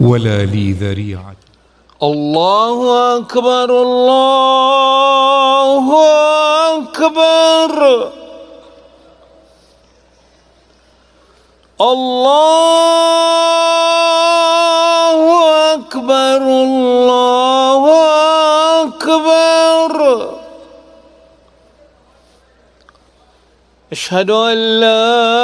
ولا لي ذريعة. الله أكبر الله أكبر. الله أكبر الله أكبر. أشهد أن لا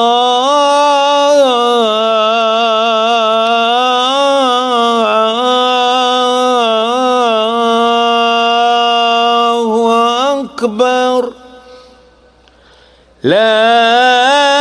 أكبر. لا